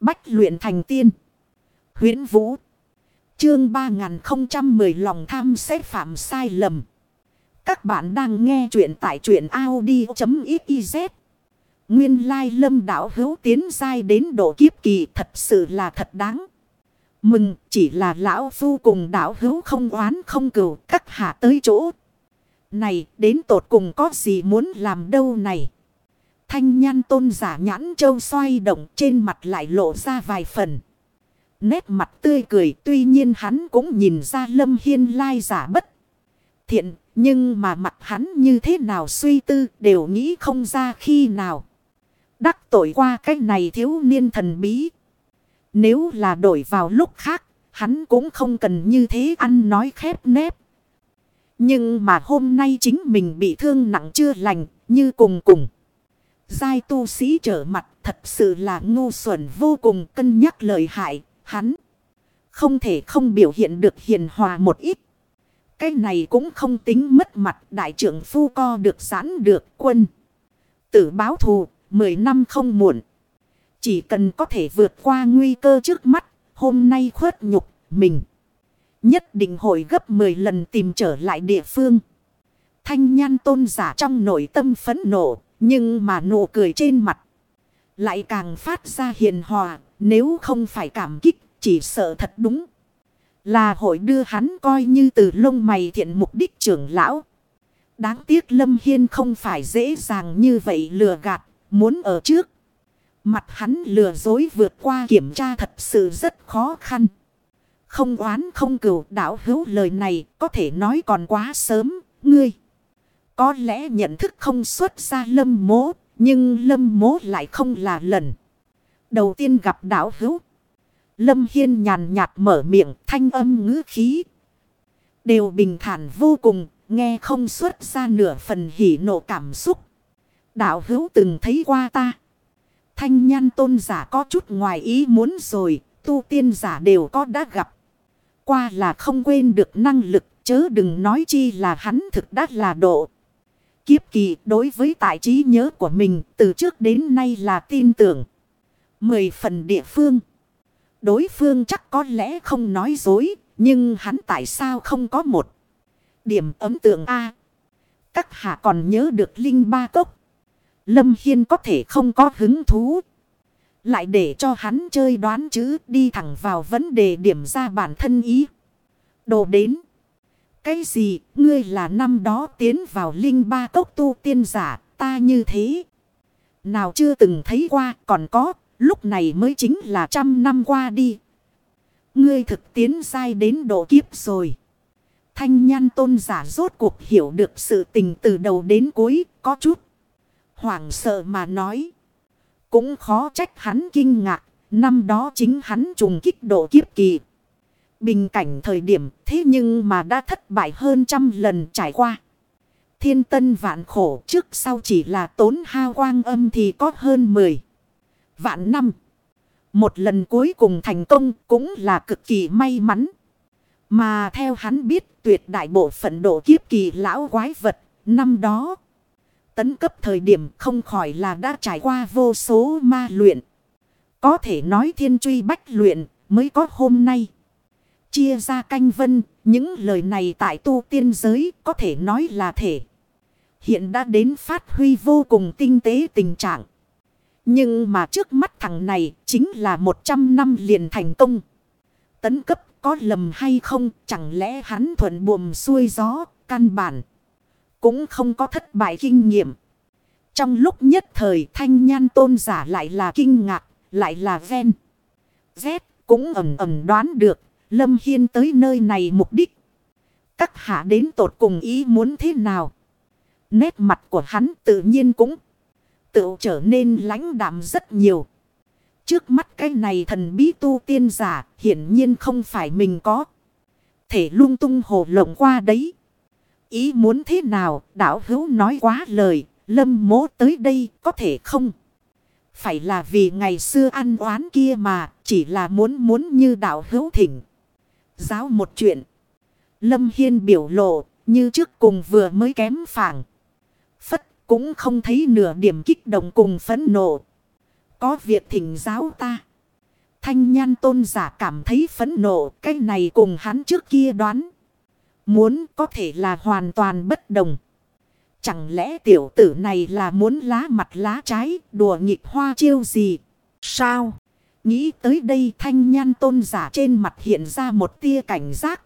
Bách luyện thành tiên. huyễn Vũ. Chương 3010 lòng tham xét phạm sai lầm. Các bạn đang nghe truyện tại truyện Audi.xyz. Nguyên lai lâm đảo hữu tiến dai đến độ kiếp kỳ thật sự là thật đáng. Mừng chỉ là lão phu cùng đảo hữu không oán không cừu các hạ tới chỗ. Này đến tột cùng có gì muốn làm đâu này. Thanh nhan tôn giả nhãn châu xoay động trên mặt lại lộ ra vài phần. Nét mặt tươi cười tuy nhiên hắn cũng nhìn ra lâm hiên lai giả bất. Thiện nhưng mà mặt hắn như thế nào suy tư đều nghĩ không ra khi nào. Đắc tội qua cái này thiếu niên thần bí. Nếu là đổi vào lúc khác, hắn cũng không cần như thế ăn nói khép nép. Nhưng mà hôm nay chính mình bị thương nặng chưa lành, như cùng cùng. Giai tu sĩ trở mặt thật sự là ngu xuẩn vô cùng cân nhắc lợi hại, hắn. Không thể không biểu hiện được hiền hòa một ít. Cái này cũng không tính mất mặt đại trưởng phu co được giãn được quân. Tử báo thù, 10 năm không muộn. Chỉ cần có thể vượt qua nguy cơ trước mắt, hôm nay khuất nhục mình. Nhất định hội gấp 10 lần tìm trở lại địa phương. Thanh nhan tôn giả trong nội tâm phấn nộ, nhưng mà nụ cười trên mặt. Lại càng phát ra hiền hòa, nếu không phải cảm kích, chỉ sợ thật đúng. Là hội đưa hắn coi như từ lông mày thiện mục đích trưởng lão. Đáng tiếc Lâm Hiên không phải dễ dàng như vậy lừa gạt, muốn ở trước. Mặt hắn lừa dối vượt qua kiểm tra thật sự rất khó khăn. Không oán không cửu đảo hữu lời này có thể nói còn quá sớm, ngươi. Có lẽ nhận thức không xuất ra lâm mố, nhưng lâm mố lại không là lần. Đầu tiên gặp đảo hữu. Lâm Hiên nhàn nhạt mở miệng thanh âm ngữ khí. Đều bình thản vô cùng, nghe không xuất ra nửa phần hỉ nộ cảm xúc. Đạo hữu từng thấy qua ta. Thanh nhan tôn giả có chút ngoài ý muốn rồi, tu tiên giả đều có đã gặp. Qua là không quên được năng lực, chớ đừng nói chi là hắn thực đắt là độ. Kiếp kỳ đối với tài trí nhớ của mình từ trước đến nay là tin tưởng. Mười phần địa phương. Đối phương chắc có lẽ không nói dối, nhưng hắn tại sao không có một điểm ấm tượng A. Các hạ còn nhớ được Linh Ba Cốc. Lâm Hiên có thể không có hứng thú. Lại để cho hắn chơi đoán chứ đi thẳng vào vấn đề điểm ra bản thân ý. Đồ đến. Cái gì, ngươi là năm đó tiến vào linh ba cốc tu tiên giả, ta như thế. Nào chưa từng thấy qua, còn có, lúc này mới chính là trăm năm qua đi. Ngươi thực tiến sai đến độ kiếp rồi. Thanh nhan tôn giả rốt cuộc hiểu được sự tình từ đầu đến cuối, có chút. Hoảng sợ mà nói. Cũng khó trách hắn kinh ngạc. Năm đó chính hắn trùng kích độ kiếp kỳ. Bình cảnh thời điểm, thế nhưng mà đã thất bại hơn trăm lần trải qua. Thiên tân vạn khổ trước sau chỉ là tốn hao quang âm thì có hơn 10 vạn năm. Một lần cuối cùng thành công cũng là cực kỳ may mắn. Mà theo hắn biết, tuyệt đại bộ phận độ kiếp kỳ lão quái vật, năm đó. Tấn cấp thời điểm không khỏi là đã trải qua vô số ma luyện. Có thể nói thiên truy bách luyện mới có hôm nay. Chia ra canh vân, những lời này tại tu tiên giới có thể nói là thể. Hiện đã đến phát huy vô cùng tinh tế tình trạng. Nhưng mà trước mắt thằng này chính là 100 năm liền thành công. Tấn cấp có lầm hay không chẳng lẽ hắn thuận buồm xuôi gió căn bản. Cũng không có thất bại kinh nghiệm. Trong lúc nhất thời thanh nhan tôn giả lại là kinh ngạc, lại là ven. Z cũng ẩm ẩm đoán được Lâm Hiên tới nơi này mục đích. Các hạ đến tột cùng ý muốn thế nào? Nét mặt của hắn tự nhiên cũng tự trở nên lãnh đạm rất nhiều. Trước mắt cái này thần bí tu tiên giả hiển nhiên không phải mình có. Thể lung tung hồ lộng qua đấy. Ý muốn thế nào đảo hữu nói quá lời. Lâm mố tới đây có thể không? Phải là vì ngày xưa ăn oán kia mà chỉ là muốn muốn như đạo hữu thỉnh giáo một chuyện. Lâm Hiên biểu lộ như trước cùng vừa mới kém phảng, Phất cũng không thấy nửa điểm kích động cùng phấn nộ. Có việc thỉnh giáo ta. Thanh nhan tôn giả cảm thấy phẫn nộ. Cái này cùng hắn trước kia đoán. Muốn có thể là hoàn toàn bất đồng. Chẳng lẽ tiểu tử này là muốn lá mặt lá trái đùa nghịch hoa chiêu gì? Sao? Nghĩ tới đây thanh nhan tôn giả trên mặt hiện ra một tia cảnh giác.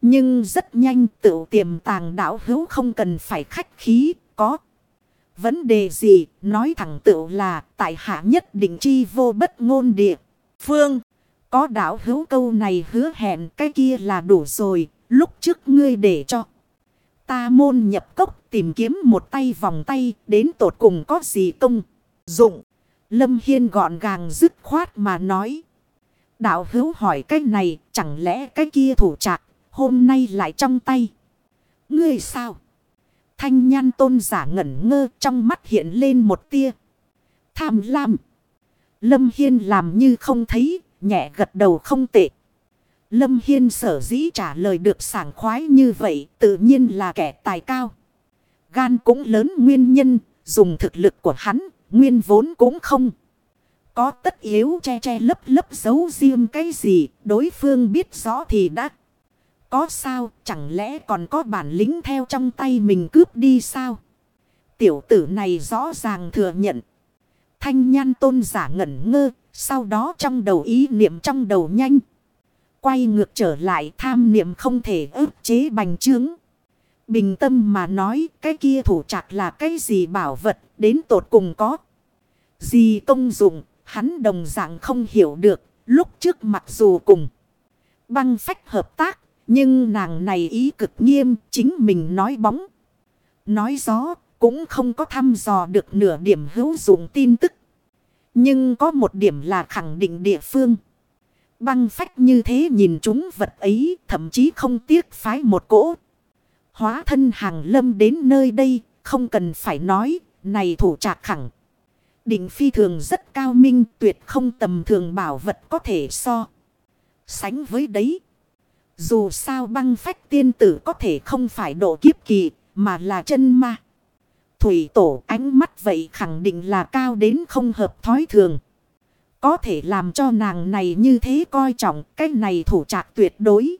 Nhưng rất nhanh tự tiềm tàng đảo hữu không cần phải khách khí, có. Vấn đề gì, nói thẳng tự là tại hạ nhất định chi vô bất ngôn địa. Phương, có đảo hữu câu này hứa hẹn cái kia là đủ rồi, lúc trước ngươi để cho. Ta môn nhập cốc tìm kiếm một tay vòng tay đến tột cùng có gì công, dụng. Lâm Hiên gọn gàng dứt khoát mà nói. Đạo hữu hỏi cái này chẳng lẽ cái kia thủ trạc hôm nay lại trong tay. Ngươi sao? Thanh nhan tôn giả ngẩn ngơ trong mắt hiện lên một tia. Tham lam. Lâm Hiên làm như không thấy, nhẹ gật đầu không tệ. Lâm Hiên sở dĩ trả lời được sảng khoái như vậy tự nhiên là kẻ tài cao. Gan cũng lớn nguyên nhân, dùng thực lực của hắn, nguyên vốn cũng không. Có tất yếu che che lấp lấp giấu riêng cái gì, đối phương biết rõ thì đã. Có sao, chẳng lẽ còn có bản lính theo trong tay mình cướp đi sao? Tiểu tử này rõ ràng thừa nhận. Thanh nhan tôn giả ngẩn ngơ, sau đó trong đầu ý niệm trong đầu nhanh. Quay ngược trở lại tham niệm không thể ức chế bành trướng. Bình tâm mà nói cái kia thủ chặt là cái gì bảo vật đến tột cùng có. Gì công dụng, hắn đồng dạng không hiểu được, lúc trước mặc dù cùng băng phách hợp tác, nhưng nàng này ý cực nghiêm, chính mình nói bóng. Nói gió, cũng không có thăm dò được nửa điểm hữu dụng tin tức. Nhưng có một điểm là khẳng định địa phương. Băng phách như thế nhìn chúng vật ấy, thậm chí không tiếc phái một cỗ. Hóa thân hàng lâm đến nơi đây, không cần phải nói này thủ trạc khẳng. Định phi thường rất cao minh, tuyệt không tầm thường bảo vật có thể so. Sánh với đấy. Dù sao băng phách tiên tử có thể không phải độ kiếp kỳ, mà là chân ma. Thủy tổ ánh mắt vậy khẳng định là cao đến không hợp thói thường. Có thể làm cho nàng này như thế coi trọng cái này thủ trạc tuyệt đối.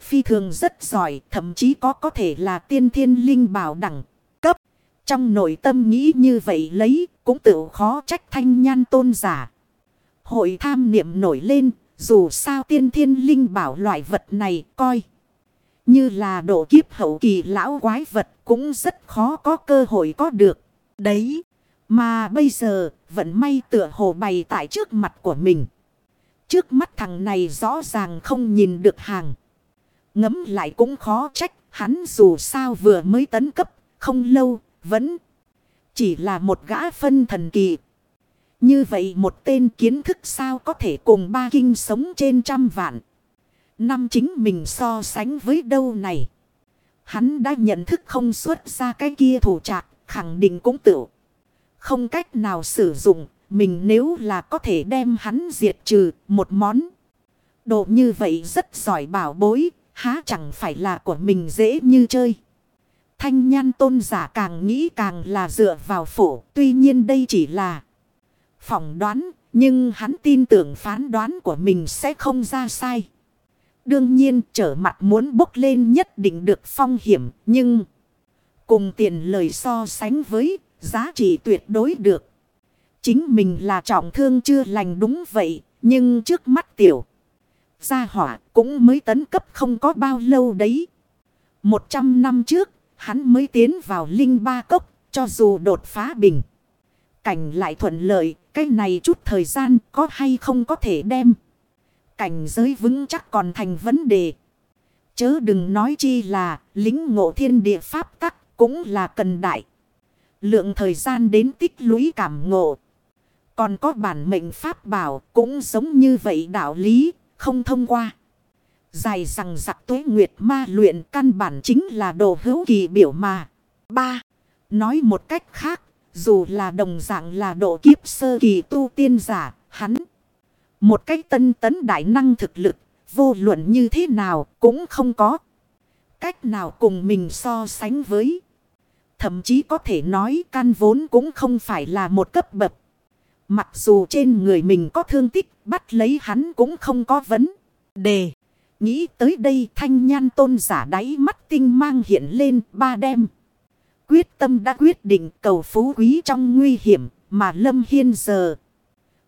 Phi thường rất giỏi, thậm chí có có thể là tiên thiên linh bảo đẳng. Trong nội tâm nghĩ như vậy lấy, cũng tự khó trách thanh nhan tôn giả. Hội tham niệm nổi lên, dù sao tiên thiên linh bảo loại vật này coi. Như là độ kiếp hậu kỳ lão quái vật cũng rất khó có cơ hội có được. Đấy. Mà bây giờ vẫn may tựa hồ bày tại trước mặt của mình. Trước mắt thằng này rõ ràng không nhìn được hàng. Ngấm lại cũng khó trách. Hắn dù sao vừa mới tấn cấp. Không lâu vẫn chỉ là một gã phân thần kỳ. Như vậy một tên kiến thức sao có thể cùng ba kinh sống trên trăm vạn. Năm chính mình so sánh với đâu này. Hắn đã nhận thức không xuất ra cái kia thủ trạc, khẳng định cũng tự. Không cách nào sử dụng, mình nếu là có thể đem hắn diệt trừ một món. Độ như vậy rất giỏi bảo bối, há chẳng phải là của mình dễ như chơi. Thanh nhan tôn giả càng nghĩ càng là dựa vào phổ, tuy nhiên đây chỉ là phỏng đoán, nhưng hắn tin tưởng phán đoán của mình sẽ không ra sai. Đương nhiên trở mặt muốn bốc lên nhất định được phong hiểm, nhưng cùng tiền lời so sánh với giá trị tuyệt đối được. Chính mình là trọng thương chưa lành đúng vậy, nhưng trước mắt tiểu. Gia hỏa cũng mới tấn cấp không có bao lâu đấy. Một trăm năm trước, hắn mới tiến vào linh ba cốc, cho dù đột phá bình. Cảnh lại thuận lợi, cái này chút thời gian có hay không có thể đem. Cảnh giới vững chắc còn thành vấn đề. Chớ đừng nói chi là lính ngộ thiên địa pháp tắc cũng là cần đại. Lượng thời gian đến tích lũy cảm ngộ. Còn có bản mệnh pháp bảo cũng giống như vậy đạo lý, không thông qua. Dài rằng giặc tuế nguyệt ma luyện căn bản chính là đồ hữu kỳ biểu mà. ba Nói một cách khác, dù là đồng dạng là độ kiếp sơ kỳ tu tiên giả, hắn. Một cách tân tấn đại năng thực lực, vô luận như thế nào cũng không có. Cách nào cùng mình so sánh với. Thậm chí có thể nói căn vốn cũng không phải là một cấp bậc. Mặc dù trên người mình có thương tích, Bắt lấy hắn cũng không có vấn đề. Nghĩ tới đây thanh nhan tôn giả đáy mắt tinh mang hiện lên ba đêm. Quyết tâm đã quyết định cầu phú quý trong nguy hiểm mà Lâm Hiên giờ.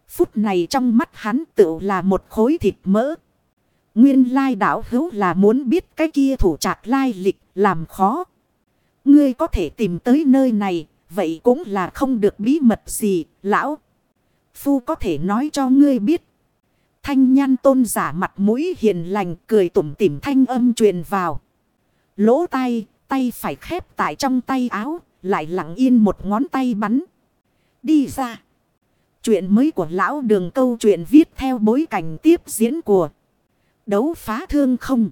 Phút này trong mắt hắn tự là một khối thịt mỡ. Nguyên lai đảo hữu là muốn biết cái kia thủ trạc lai lịch làm khó. Ngươi có thể tìm tới nơi này, vậy cũng là không được bí mật gì, lão. Phu có thể nói cho ngươi biết. Thanh nhan tôn giả mặt mũi hiền lành cười tủm tỉm thanh âm truyền vào. Lỗ tay, tay phải khép tại trong tay áo, lại lặng yên một ngón tay bắn. Đi ra. Chuyện mới của lão đường câu chuyện viết theo bối cảnh tiếp diễn của đấu phá thương không.